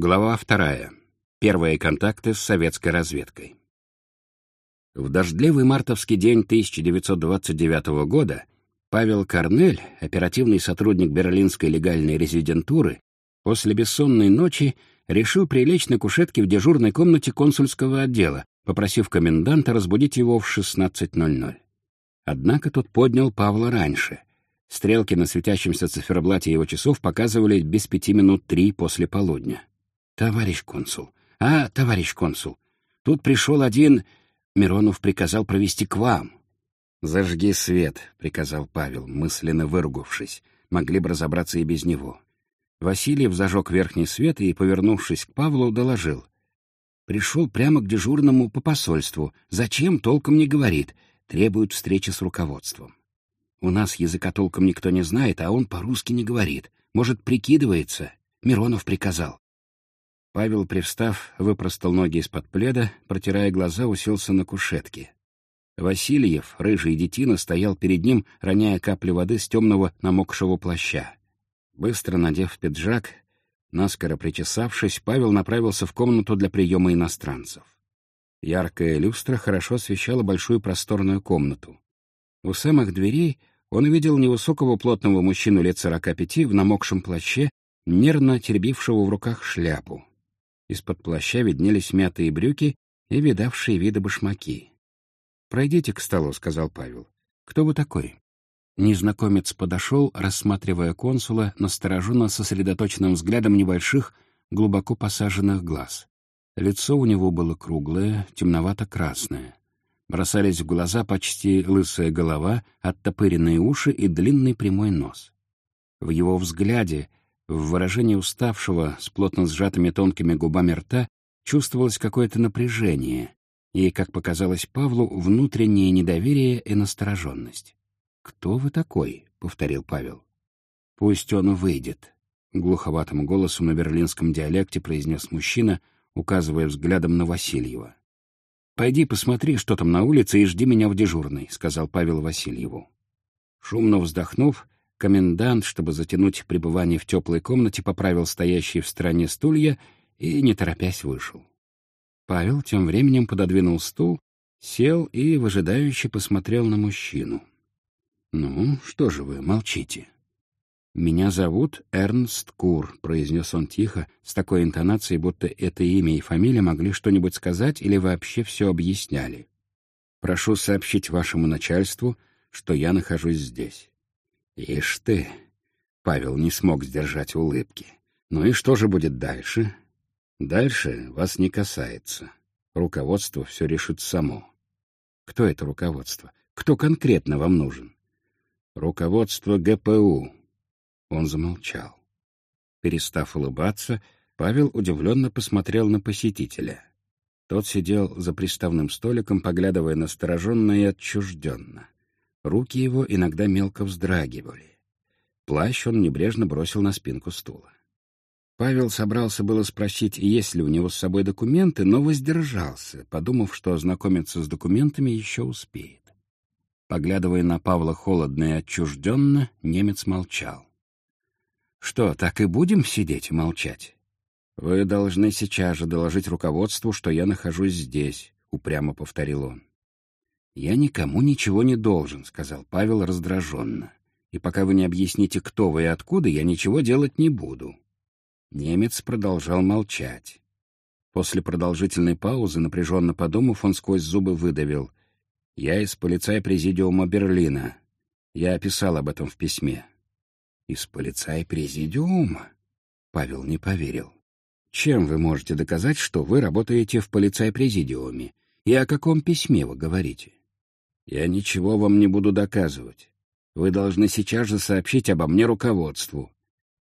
Глава вторая. Первые контакты с советской разведкой. В дождливый мартовский день 1929 года Павел Корнель, оперативный сотрудник берлинской легальной резидентуры, после бессонной ночи решил прилечь на кушетке в дежурной комнате консульского отдела, попросив коменданта разбудить его в 16.00. Однако тот поднял Павла раньше. Стрелки на светящемся циферблате его часов показывали без пяти минут три после полудня. «Товарищ консул! А, товарищ консул! Тут пришел один...» Миронов приказал провести к вам. «Зажги свет», — приказал Павел, мысленно выругавшись. Могли бы разобраться и без него. Васильев зажег верхний свет и, повернувшись к Павлу, доложил. Пришел прямо к дежурному по посольству. Зачем, толком не говорит. Требует встречи с руководством. У нас языка толком никто не знает, а он по-русски не говорит. Может, прикидывается. Миронов приказал. Павел, привстав, выпростал ноги из-под пледа, протирая глаза, уселся на кушетке. Васильев, рыжий детина, стоял перед ним, роняя капли воды с темного намокшего плаща. Быстро надев пиджак, наскоро причесавшись, Павел направился в комнату для приема иностранцев. Яркая люстра хорошо освещала большую просторную комнату. У самых дверей он увидел невысокого плотного мужчину лет сорока пяти в намокшем плаще, нервно теребившего в руках шляпу. Из-под плаща виднелись мятые брюки и видавшие виды башмаки. «Пройдите к столу», — сказал Павел. «Кто вы такой?» Незнакомец подошел, рассматривая консула настороженно сосредоточенным взглядом небольших, глубоко посаженных глаз. Лицо у него было круглое, темновато-красное. Бросались в глаза почти лысая голова, оттопыренные уши и длинный прямой нос. В его взгляде в выражении уставшего, с плотно сжатыми тонкими губами рта, чувствовалось какое-то напряжение и, как показалось Павлу, внутреннее недоверие и настороженность. «Кто вы такой?» — повторил Павел. «Пусть он выйдет», — глуховатым голосом на берлинском диалекте произнес мужчина, указывая взглядом на Васильева. «Пойди посмотри, что там на улице, и жди меня в дежурной», — сказал Павел Васильеву. Шумно вздохнув, Комендант, чтобы затянуть пребывание в теплой комнате, поправил стоящие в стороне стулья и, не торопясь, вышел. Павел тем временем пододвинул стул, сел и выжидающе посмотрел на мужчину. «Ну, что же вы, молчите?» «Меня зовут Эрнст Кур», — произнес он тихо, с такой интонацией, будто это имя и фамилия могли что-нибудь сказать или вообще все объясняли. «Прошу сообщить вашему начальству, что я нахожусь здесь. «Ишь ты!» — Павел не смог сдержать улыбки. «Ну и что же будет дальше?» «Дальше вас не касается. Руководство все решит само». «Кто это руководство? Кто конкретно вам нужен?» «Руководство ГПУ». Он замолчал. Перестав улыбаться, Павел удивленно посмотрел на посетителя. Тот сидел за приставным столиком, поглядывая настороженно и отчужденно. Руки его иногда мелко вздрагивали. Плащ он небрежно бросил на спинку стула. Павел собрался было спросить, есть ли у него с собой документы, но воздержался, подумав, что ознакомиться с документами еще успеет. Поглядывая на Павла холодно и отчужденно, немец молчал. «Что, так и будем сидеть и молчать? Вы должны сейчас же доложить руководству, что я нахожусь здесь», — упрямо повторил он. «Я никому ничего не должен», — сказал Павел раздраженно. «И пока вы не объясните, кто вы и откуда, я ничего делать не буду». Немец продолжал молчать. После продолжительной паузы, напряженно подумав, он сквозь зубы выдавил. «Я из полицай-президиума Берлина. Я описал об этом в письме». «Из полицай-президиума?» Павел не поверил. «Чем вы можете доказать, что вы работаете в полицай-президиуме? И о каком письме вы говорите?» Я ничего вам не буду доказывать. Вы должны сейчас же сообщить обо мне руководству.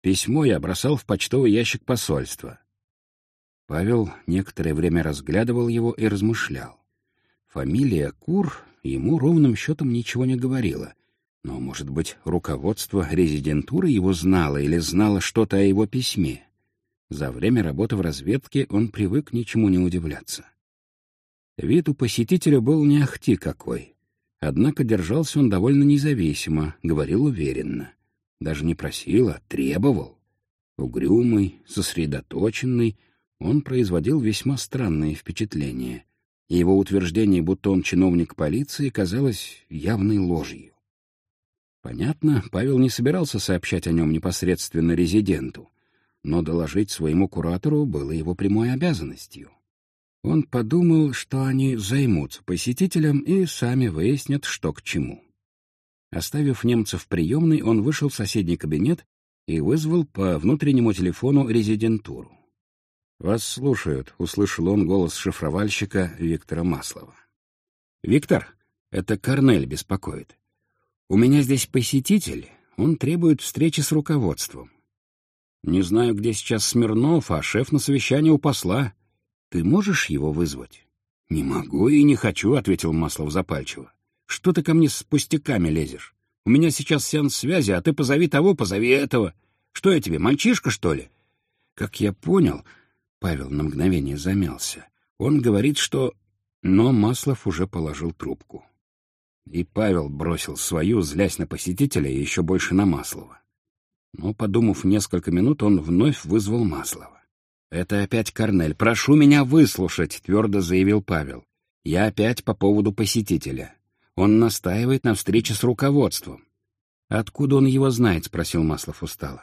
Письмо я бросал в почтовый ящик посольства. Павел некоторое время разглядывал его и размышлял. Фамилия Кур ему ровным счетом ничего не говорила. Но, может быть, руководство резидентуры его знало или знало что-то о его письме. За время работы в разведке он привык ничему не удивляться. Вид у посетителя был не ахти какой. Однако держался он довольно независимо, говорил уверенно. Даже не просил, а требовал. Угрюмый, сосредоточенный, он производил весьма странные впечатления, и его утверждение, будто он чиновник полиции, казалось явной ложью. Понятно, Павел не собирался сообщать о нем непосредственно резиденту, но доложить своему куратору было его прямой обязанностью. Он подумал, что они займутся посетителем и сами выяснят, что к чему. Оставив немца в приемной, он вышел в соседний кабинет и вызвал по внутреннему телефону резидентуру. «Вас слушают», — услышал он голос шифровальщика Виктора Маслова. «Виктор, это Корнель беспокоит. У меня здесь посетитель, он требует встречи с руководством. Не знаю, где сейчас Смирнов, а шеф на совещании у посла. Ты можешь его вызвать? Не могу и не хочу, ответил Маслов запальчиво. Что ты ко мне с пустяками лезешь? У меня сейчас сеанс связи, а ты позови того, позови этого. Что я тебе, мальчишка, что ли? Как я понял, Павел на мгновение замялся. Он говорит, что... Но Маслов уже положил трубку. И Павел бросил свою, злясь на посетителя и еще больше на Маслова. Но, подумав несколько минут, он вновь вызвал Маслова. «Это опять Корнель. Прошу меня выслушать», — твердо заявил Павел. «Я опять по поводу посетителя. Он настаивает на встрече с руководством». «Откуда он его знает?» — спросил Маслов устало.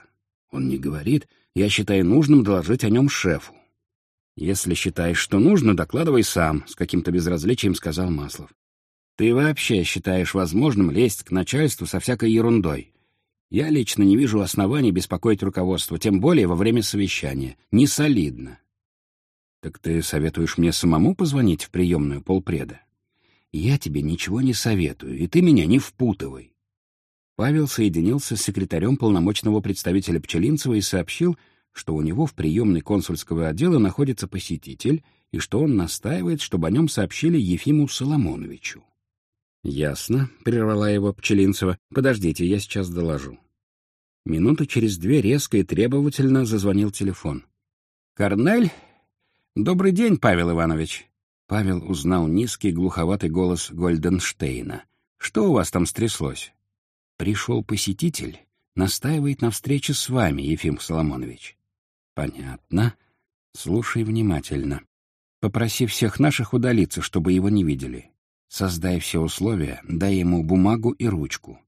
«Он не говорит. Я считаю нужным доложить о нем шефу». «Если считаешь, что нужно, докладывай сам», — с каким-то безразличием сказал Маслов. Ты вообще считаешь возможным лезть к начальству со всякой ерундой? Я лично не вижу оснований беспокоить руководство, тем более во время совещания. Не солидно. Так ты советуешь мне самому позвонить в приемную полпреда? Я тебе ничего не советую, и ты меня не впутывай. Павел соединился с секретарем полномочного представителя Пчелинцева и сообщил, что у него в приемной консульского отдела находится посетитель и что он настаивает, чтобы о нем сообщили Ефиму Соломоновичу. «Ясно», — прервала его Пчелинцева. «Подождите, я сейчас доложу». Минуты через две резко и требовательно зазвонил телефон. «Корнель? Добрый день, Павел Иванович». Павел узнал низкий глуховатый голос Гольденштейна. «Что у вас там стряслось?» «Пришел посетитель, настаивает на встрече с вами, Ефим Соломонович». «Понятно. Слушай внимательно. Попроси всех наших удалиться, чтобы его не видели. Создай все условия, дай ему бумагу и ручку.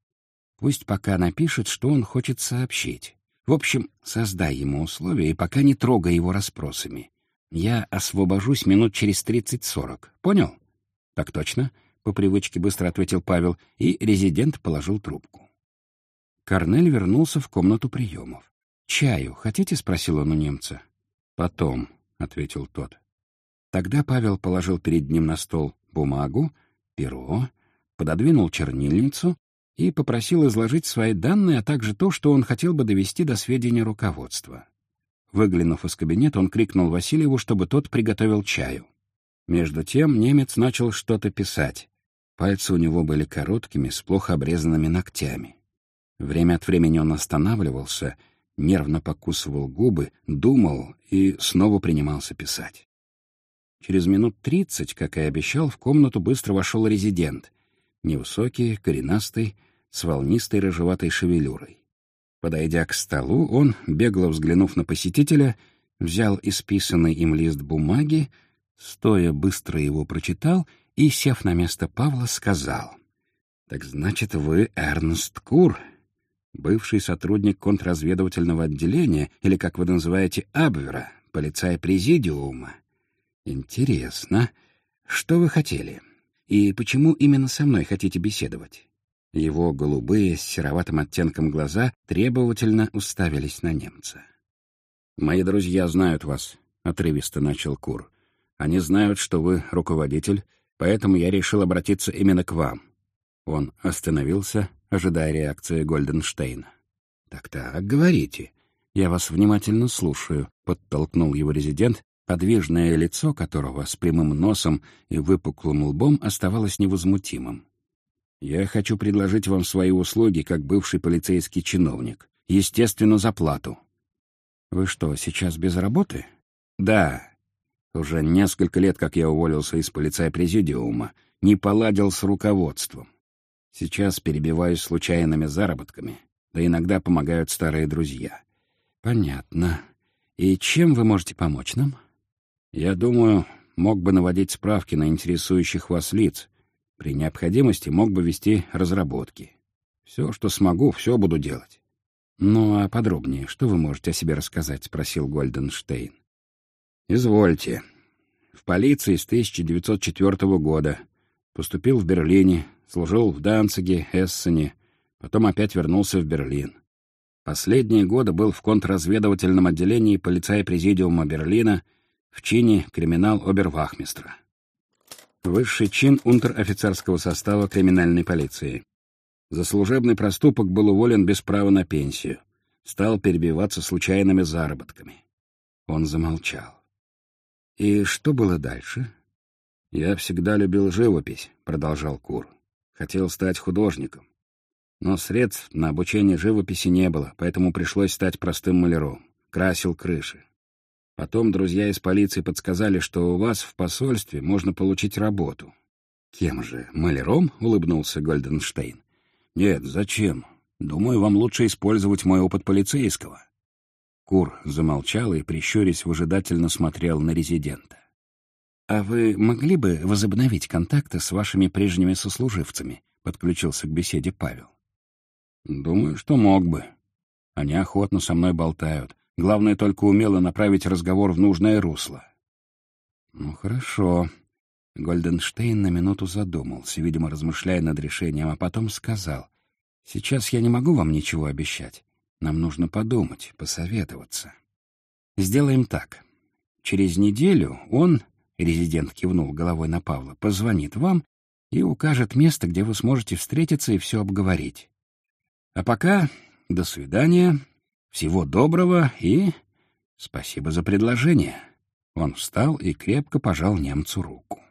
Пусть пока напишет, что он хочет сообщить. В общем, создай ему условия и пока не трогай его расспросами. Я освобожусь минут через тридцать-сорок. Понял? Так точно, — по привычке быстро ответил Павел, и резидент положил трубку. Корнель вернулся в комнату приемов. «Чаю хотите?» — спросил он у немца. «Потом», — ответил тот. Тогда Павел положил перед ним на стол бумагу, перо, пододвинул чернильницу и попросил изложить свои данные, а также то, что он хотел бы довести до сведения руководства. Выглянув из кабинета, он крикнул Васильеву, чтобы тот приготовил чаю. Между тем немец начал что-то писать. Пальцы у него были короткими, с плохо обрезанными ногтями. Время от времени он останавливался, нервно покусывал губы, думал и снова принимался писать. Через минут тридцать, как и обещал, в комнату быстро вошел резидент. Невысокий, коренастый, с волнистой рыжеватой шевелюрой. Подойдя к столу, он, бегло взглянув на посетителя, взял исписанный им лист бумаги, стоя быстро его прочитал и, сев на место Павла, сказал. «Так значит, вы Эрнст Кур, бывший сотрудник контрразведывательного отделения, или, как вы называете, Абвера, полицая президиума. Интересно. Что вы хотели? И почему именно со мной хотите беседовать? Его голубые с сероватым оттенком глаза требовательно уставились на немца. «Мои друзья знают вас», — отрывисто начал Кур. «Они знают, что вы руководитель, поэтому я решил обратиться именно к вам». Он остановился, ожидая реакции Гольденштейна. «Так-так, говорите. Я вас внимательно слушаю», — подтолкнул его резидент, подвижное лицо которого с прямым носом и выпуклым лбом оставалось невозмутимым. «Я хочу предложить вам свои услуги как бывший полицейский чиновник. Естественно, за плату». «Вы что, сейчас без работы?» «Да. Уже несколько лет, как я уволился из полицай-президиума, не поладил с руководством. Сейчас перебиваюсь случайными заработками, да иногда помогают старые друзья. Понятно. И чем вы можете помочь нам? Я думаю, мог бы наводить справки на интересующих вас лиц. При необходимости мог бы вести разработки. Все, что смогу, все буду делать. «Ну, а подробнее, что вы можете о себе рассказать?» — спросил Гольденштейн. «Извольте. В полиции с 1904 года. Поступил в Берлине, служил в Данциге, Эссене, потом опять вернулся в Берлин. Последние годы был в контрразведывательном отделении полицая-президиума Берлина в чине криминал-обервахмистра. Высший чин унтер-офицерского состава криминальной полиции. За служебный проступок был уволен без права на пенсию. Стал перебиваться случайными заработками. Он замолчал. «И что было дальше?» «Я всегда любил живопись», — продолжал Кур. «Хотел стать художником. Но средств на обучение живописи не было, поэтому пришлось стать простым маляром. Красил крыши. Потом друзья из полиции подсказали, что у вас в посольстве можно получить работу. «Кем же? Маляром?» — улыбнулся Гольденштейн. «Нет, зачем? Думаю, вам лучше использовать мой опыт полицейского». Кур замолчал и, прищурясь, выжидательно смотрел на резидента. «А вы могли бы возобновить контакты с вашими прежними сослуживцами?» — подключился к беседе Павел. «Думаю, что мог бы. Они охотно со мной болтают. Главное, только умело направить разговор в нужное русло». «Ну, хорошо». Гольденштейн на минуту задумался, видимо, размышляя над решением, а потом сказал. «Сейчас я не могу вам ничего обещать. Нам нужно подумать, посоветоваться. Сделаем так. Через неделю он, резидент кивнул головой на Павла, позвонит вам и укажет место, где вы сможете встретиться и все обговорить. А пока до свидания, всего доброго и спасибо за предложение. Он встал и крепко пожал немцу руку.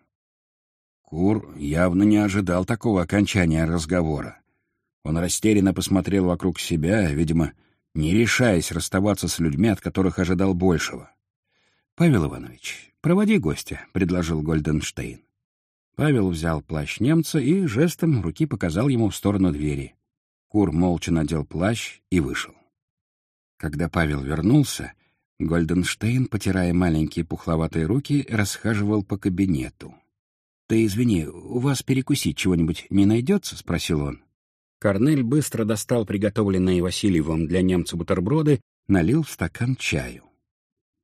Кур явно не ожидал такого окончания разговора. Он растерянно посмотрел вокруг себя, видимо, не решаясь расставаться с людьми, от которых ожидал большего. «Павел Иванович, проводи гостя», — предложил Гольденштейн. Павел взял плащ немца и жестом руки показал ему в сторону двери. Кур молча надел плащ и вышел. Когда Павел вернулся, Гольденштейн, потирая маленькие пухловатые руки, расхаживал по кабинету. «Ты извини, у вас перекусить чего-нибудь не найдется?» — спросил он. Корнель быстро достал приготовленные Васильевым для немца бутерброды, налил в стакан чаю.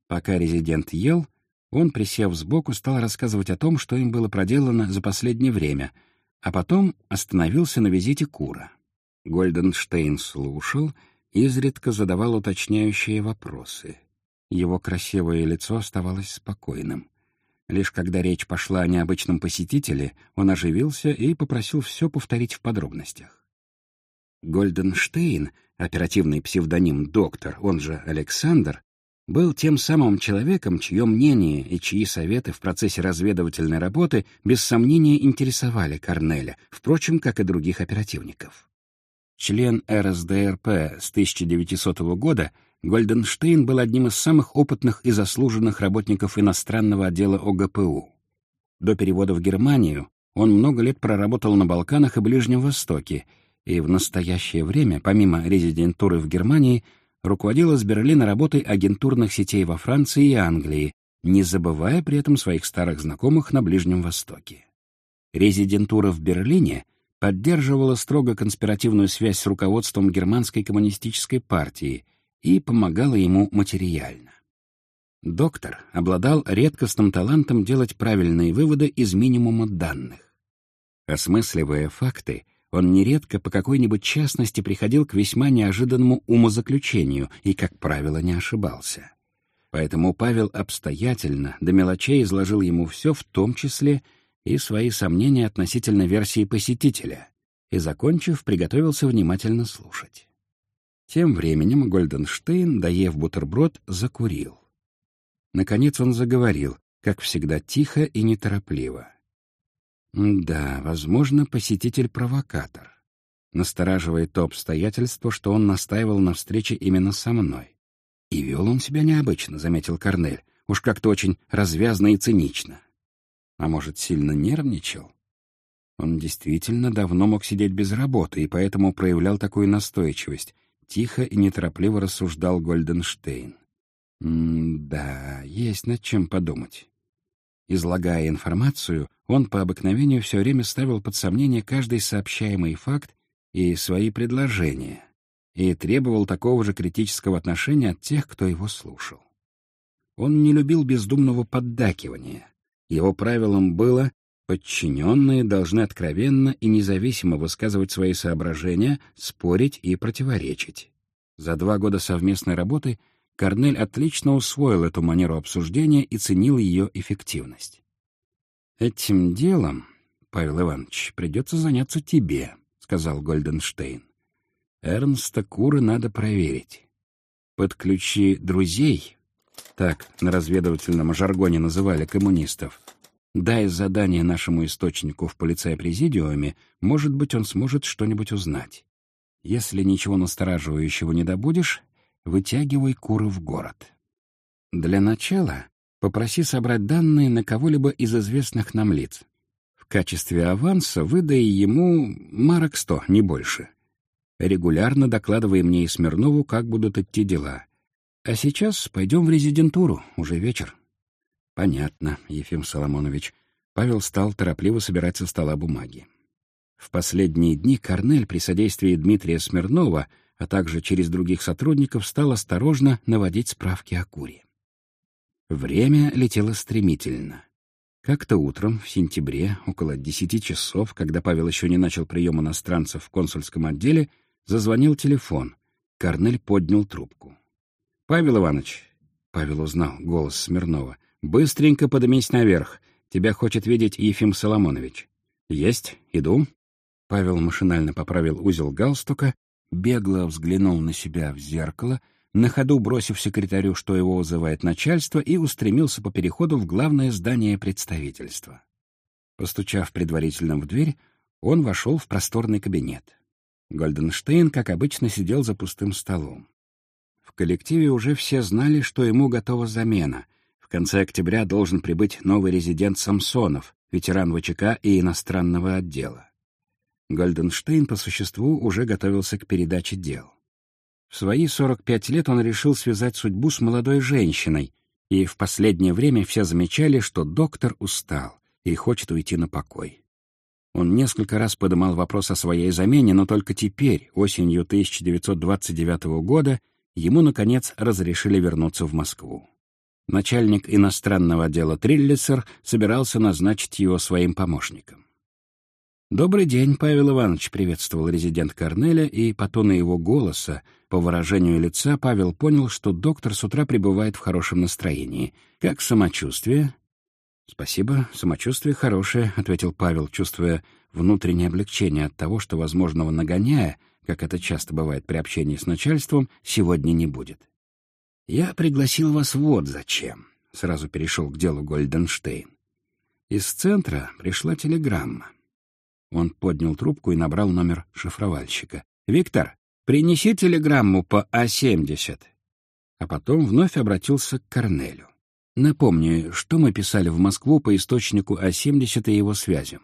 Пока резидент ел, он, присев сбоку, стал рассказывать о том, что им было проделано за последнее время, а потом остановился на визите Кура. Гольденштейн слушал, изредка задавал уточняющие вопросы. Его красивое лицо оставалось спокойным. Лишь когда речь пошла о необычном посетителе, он оживился и попросил все повторить в подробностях. Гольденштейн, оперативный псевдоним «Доктор», он же Александр, был тем самым человеком, чье мнение и чьи советы в процессе разведывательной работы без сомнения интересовали Корнеля, впрочем, как и других оперативников. Член РСДРП с 1900 года, Гольденштейн был одним из самых опытных и заслуженных работников иностранного отдела ОГПУ. До перевода в Германию он много лет проработал на Балканах и Ближнем Востоке, и в настоящее время, помимо резидентуры в Германии, руководил из Берлина работой агентурных сетей во Франции и Англии, не забывая при этом своих старых знакомых на Ближнем Востоке. Резидентура в Берлине — поддерживала строго конспиративную связь с руководством германской коммунистической партии и помогала ему материально. Доктор обладал редкостным талантом делать правильные выводы из минимума данных. Осмысливая факты, он нередко по какой-нибудь частности приходил к весьма неожиданному умозаключению и, как правило, не ошибался. Поэтому Павел обстоятельно, до мелочей изложил ему все, в том числе и свои сомнения относительно версии посетителя, и, закончив, приготовился внимательно слушать. Тем временем Гольденштейн, доев бутерброд, закурил. Наконец он заговорил, как всегда, тихо и неторопливо. «Да, возможно, посетитель-провокатор. Настораживает то обстоятельство, что он настаивал на встрече именно со мной. И вел он себя необычно, — заметил Корнель, уж как-то очень развязно и цинично. А может, сильно нервничал? Он действительно давно мог сидеть без работы и поэтому проявлял такую настойчивость. тихо и неторопливо рассуждал Гольденштейн. М-да, есть над чем подумать. Излагая информацию, он по обыкновению все время ставил под сомнение каждый сообщаемый факт и свои предложения, и требовал такого же критического отношения от тех, кто его слушал. Он не любил бездумного поддакивания. Его правилом было подчиненные должны откровенно и независимо высказывать свои соображения, спорить и противоречить. За два года совместной работы Корнель отлично усвоил эту манеру обсуждения и ценил ее эффективность. «Этим делом, Павел Иванович, придется заняться тебе», — сказал Гольденштейн. «Эрнста Куры надо проверить. Подключи друзей, так на разведывательном жаргоне называли коммунистов. Дай задание нашему источнику в полицай-президиуме, может быть, он сможет что-нибудь узнать. Если ничего настораживающего не добудешь, вытягивай куры в город. Для начала попроси собрать данные на кого-либо из известных нам лиц. В качестве аванса выдай ему марок сто, не больше. Регулярно докладывай мне и Смирнову, как будут идти дела. А сейчас пойдем в резидентуру, уже вечер. Понятно, Ефим Соломонович. Павел стал торопливо собирать со стола бумаги. В последние дни Корнель при содействии Дмитрия Смирнова — а также через других сотрудников, стал осторожно наводить справки о Куре. Время летело стремительно. Как-то утром, в сентябре, около десяти часов, когда Павел еще не начал прием иностранцев в консульском отделе, зазвонил телефон. Корнель поднял трубку. «Павел Иванович», — Павел узнал голос Смирнова, — «быстренько подымись наверх. Тебя хочет видеть Ефим Соломонович». «Есть, иду». Павел машинально поправил узел галстука бегло взглянул на себя в зеркало, на ходу бросив секретарю, что его вызывает начальство, и устремился по переходу в главное здание представительства. Постучав предварительно в дверь, он вошел в просторный кабинет. Гольденштейн, как обычно, сидел за пустым столом. Коллективе уже все знали, что ему готова замена. В конце октября должен прибыть новый резидент Самсонов, ветеран ВЧК и иностранного отдела. Гольденштейн по существу уже готовился к передаче дел. В свои 45 лет он решил связать судьбу с молодой женщиной, и в последнее время все замечали, что доктор устал и хочет уйти на покой. Он несколько раз подымал вопрос о своей замене, но только теперь, осенью 1929 года, ему, наконец, разрешили вернуться в Москву. Начальник иностранного отдела Триллицер собирался назначить его своим помощником. «Добрый день, Павел Иванович», — приветствовал резидент Корнеля, и по тону его голоса, по выражению лица, Павел понял, что доктор с утра пребывает в хорошем настроении. «Как самочувствие?» «Спасибо, самочувствие хорошее», — ответил Павел, чувствуя внутреннее облегчение от того, что возможного нагоняя, как это часто бывает при общении с начальством, сегодня не будет. «Я пригласил вас вот зачем», — сразу перешел к делу Гольденштейн. Из центра пришла телеграмма. Он поднял трубку и набрал номер шифровальщика. «Виктор, принеси телеграмму по А-70». А потом вновь обратился к Корнелю. «Напомни, что мы писали в Москву по источнику А-70 и его связям?»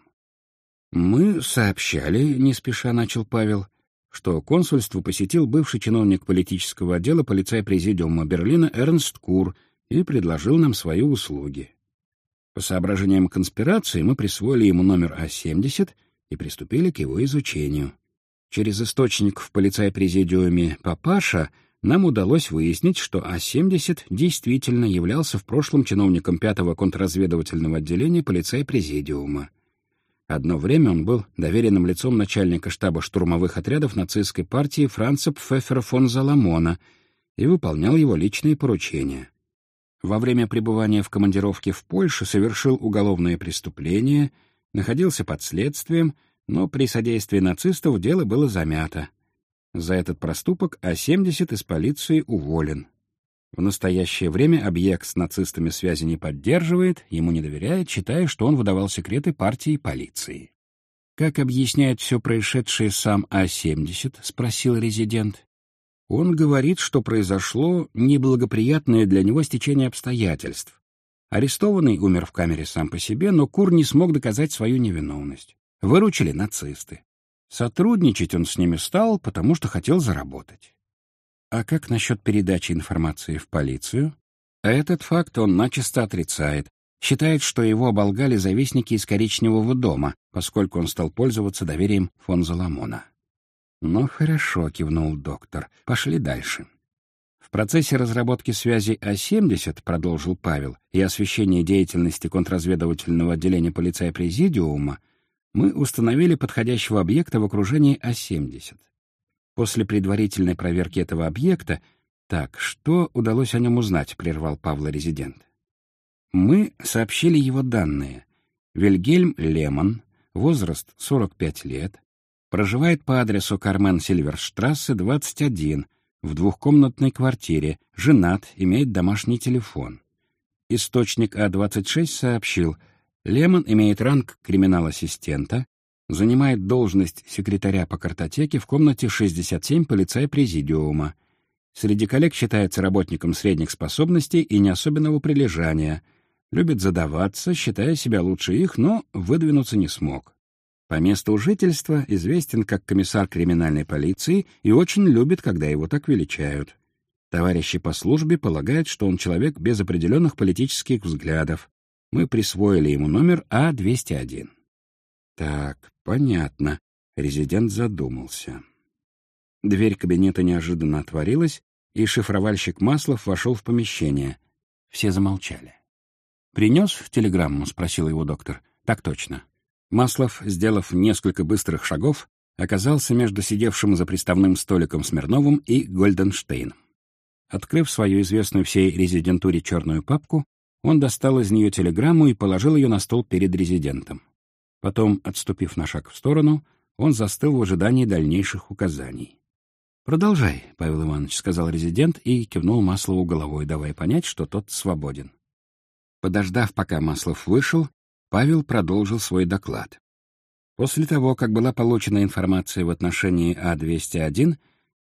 «Мы сообщали, не спеша начал Павел, что консульство посетил бывший чиновник политического отдела полицай-президиума Берлина Эрнст Кур и предложил нам свои услуги. По соображениям конспирации мы присвоили ему номер А-70 и приступили к его изучению. Через источник в полицай-президиуме «Папаша» нам удалось выяснить, что А-70 действительно являлся в прошлом чиновником пятого контрразведывательного отделения полицай-президиума. Одно время он был доверенным лицом начальника штаба штурмовых отрядов нацистской партии Франца Пфеффера фон Заламона и выполнял его личные поручения. Во время пребывания в командировке в Польше совершил уголовное преступление — находился под следствием, но при содействии нацистов дело было замято. За этот проступок А-70 из полиции уволен. В настоящее время объект с нацистами связи не поддерживает, ему не доверяет, считая, что он выдавал секреты партии и полиции. «Как объясняет все происшедшее сам А-70?» — спросил резидент. Он говорит, что произошло неблагоприятное для него стечение обстоятельств, Арестованный умер в камере сам по себе, но Кур не смог доказать свою невиновность. Выручили нацисты. Сотрудничать он с ними стал, потому что хотел заработать. А как насчет передачи информации в полицию? А этот факт он начисто отрицает. Считает, что его оболгали завистники из коричневого дома, поскольку он стал пользоваться доверием фон Заламона. «Ну, хорошо», — кивнул доктор. «Пошли дальше». В процессе разработки связи А-70, продолжил Павел, и освещения деятельности контрразведывательного отделения полиция Президиума, мы установили подходящего объекта в окружении А-70. После предварительной проверки этого объекта «Так, что удалось о нем узнать?» — прервал Павла резидент. Мы сообщили его данные. Вильгельм Лемон, возраст 45 лет, проживает по адресу Кармен Сильверштрассе, 21, в двухкомнатной квартире, женат, имеет домашний телефон. Источник А-26 сообщил, Лемон имеет ранг криминал-ассистента, занимает должность секретаря по картотеке в комнате 67 полицай-президиума. Среди коллег считается работником средних способностей и не особенного прилежания, любит задаваться, считая себя лучше их, но выдвинуться не смог. По месту жительства известен как комиссар криминальной полиции и очень любит, когда его так величают. Товарищи по службе полагают, что он человек без определенных политических взглядов. Мы присвоили ему номер А-201. Так, понятно. Резидент задумался. Дверь кабинета неожиданно отворилась, и шифровальщик Маслов вошел в помещение. Все замолчали. «Принес телеграмму?» — спросил его доктор. «Так точно». Маслов, сделав несколько быстрых шагов, оказался между сидевшим за приставным столиком Смирновым и Гольденштейном. Открыв свою известную всей резидентуре черную папку, он достал из нее телеграмму и положил ее на стол перед резидентом. Потом, отступив на шаг в сторону, он застыл в ожидании дальнейших указаний. «Продолжай», — Павел Иванович сказал резидент и кивнул Маслову головой, давая понять, что тот свободен. Подождав, пока Маслов вышел, Павел продолжил свой доклад. После того, как была получена информация в отношении А-201,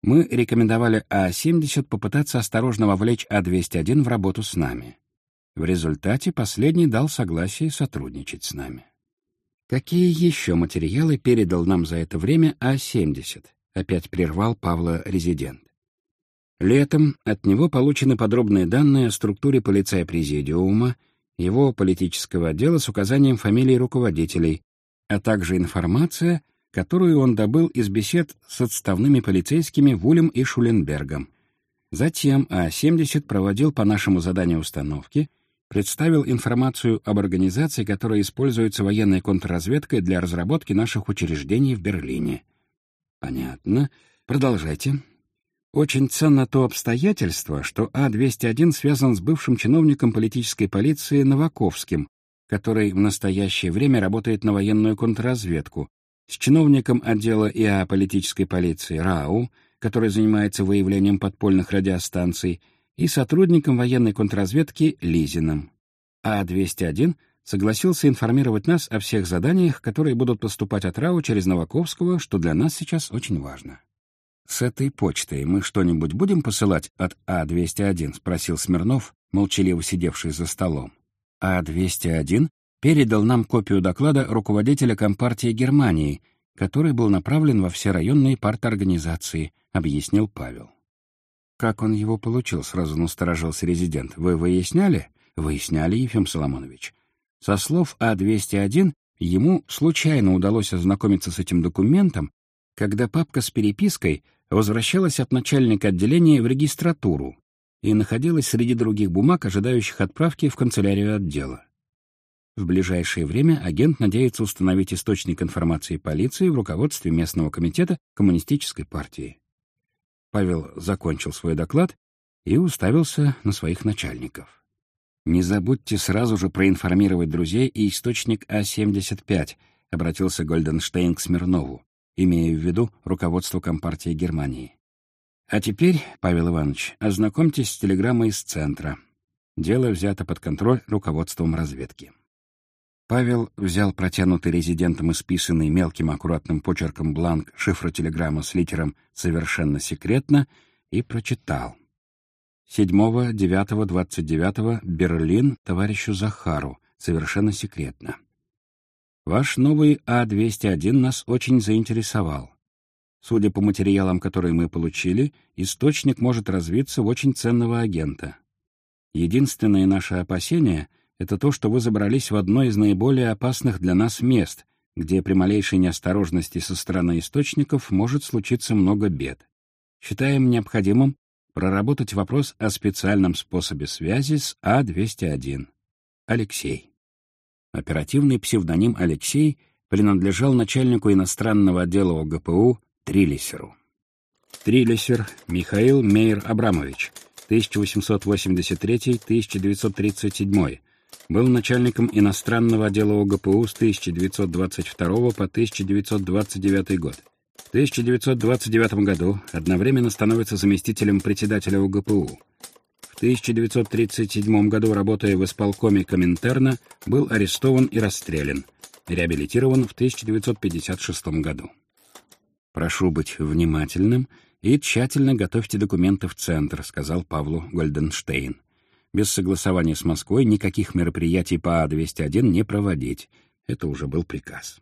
мы рекомендовали А-70 попытаться осторожно вовлечь А-201 в работу с нами. В результате последний дал согласие сотрудничать с нами. Какие еще материалы передал нам за это время А-70? Опять прервал Павла резидент. Летом от него получены подробные данные о структуре полицая-президиума, его политического отдела с указанием фамилий руководителей, а также информация, которую он добыл из бесед с отставными полицейскими Вулем и Шуленбергом. Затем А-70 проводил по нашему заданию установки, представил информацию об организации, которая используется военной контрразведкой для разработки наших учреждений в Берлине. Понятно. Продолжайте. Очень ценно то обстоятельство, что А-201 связан с бывшим чиновником политической полиции Новаковским, который в настоящее время работает на военную контрразведку, с чиновником отдела ИА политической полиции РАУ, который занимается выявлением подпольных радиостанций, и сотрудником военной контрразведки Лизиным. А-201 согласился информировать нас о всех заданиях, которые будут поступать от РАУ через Новаковского, что для нас сейчас очень важно. «С этой почтой мы что-нибудь будем посылать от А-201?» — спросил Смирнов, молчаливо сидевший за столом. А-201 передал нам копию доклада руководителя Компартии Германии, который был направлен во все районные парторганизации, объяснил Павел. «Как он его получил?» — сразу насторожился резидент. «Вы выясняли?» «Выясняли, Ефим Соломонович. Со слов А-201 ему случайно удалось ознакомиться с этим документом, когда папка с перепиской возвращалась от начальника отделения в регистратуру и находилась среди других бумаг, ожидающих отправки в канцелярию отдела. В ближайшее время агент надеется установить источник информации полиции в руководстве местного комитета Коммунистической партии. Павел закончил свой доклад и уставился на своих начальников. «Не забудьте сразу же проинформировать друзей и источник А-75», — обратился Гольденштейн к Смирнову имея в виду руководство Компартии Германии. А теперь, Павел Иванович, ознакомьтесь с телеграммой из центра. Дело взято под контроль руководством разведки. Павел взял протянутый резидентом исписанный мелким аккуратным почерком бланк шифра телеграммы с литером «Совершенно секретно» и прочитал. 7-9-29 Берлин товарищу Захару. Совершенно секретно. Ваш новый А-201 нас очень заинтересовал. Судя по материалам, которые мы получили, источник может развиться в очень ценного агента. Единственное наше опасение — это то, что вы забрались в одно из наиболее опасных для нас мест, где при малейшей неосторожности со стороны источников может случиться много бед. Считаем необходимым проработать вопрос о специальном способе связи с А-201. Алексей. Оперативный псевдоним Алексей принадлежал начальнику иностранного отдела ОГПУ Трилисеру. Трилисер Михаил Мейер Абрамович, 1883-1937, был начальником иностранного отдела ОГПУ с 1922 по 1929 год. В 1929 году одновременно становится заместителем председателя ОГПУ. В 1937 году, работая в исполкоме Коминтерна, был арестован и расстрелян, реабилитирован в 1956 году. «Прошу быть внимательным и тщательно готовьте документы в Центр», — сказал Павлу Гольденштейн. «Без согласования с Москвой никаких мероприятий по А-201 не проводить. Это уже был приказ».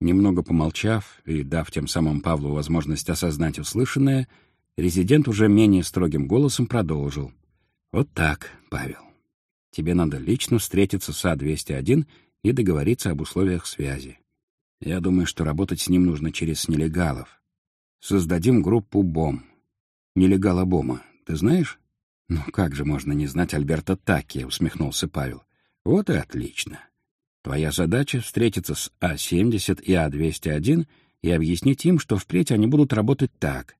Немного помолчав и дав тем самым Павлу возможность осознать услышанное, резидент уже менее строгим голосом продолжил. «Вот так, Павел. Тебе надо лично встретиться с А-201 и договориться об условиях связи. Я думаю, что работать с ним нужно через нелегалов. Создадим группу БОМ. Нелегала БОМа, ты знаешь? Ну как же можно не знать Альберта Таки, усмехнулся Павел. Вот и отлично. Твоя задача — встретиться с А-70 и А-201 и объяснить им, что впредь они будут работать так.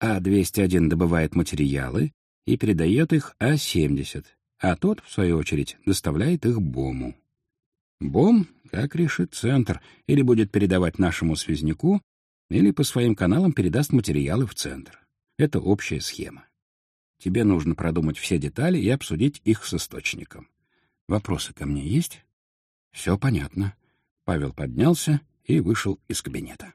А-201 добывает материалы и передает их А-70, а тот, в свою очередь, доставляет их БОМу. БОМ, как решит Центр, или будет передавать нашему связняку, или по своим каналам передаст материалы в Центр. Это общая схема. Тебе нужно продумать все детали и обсудить их с источником. Вопросы ко мне есть? Все понятно. Павел поднялся и вышел из кабинета.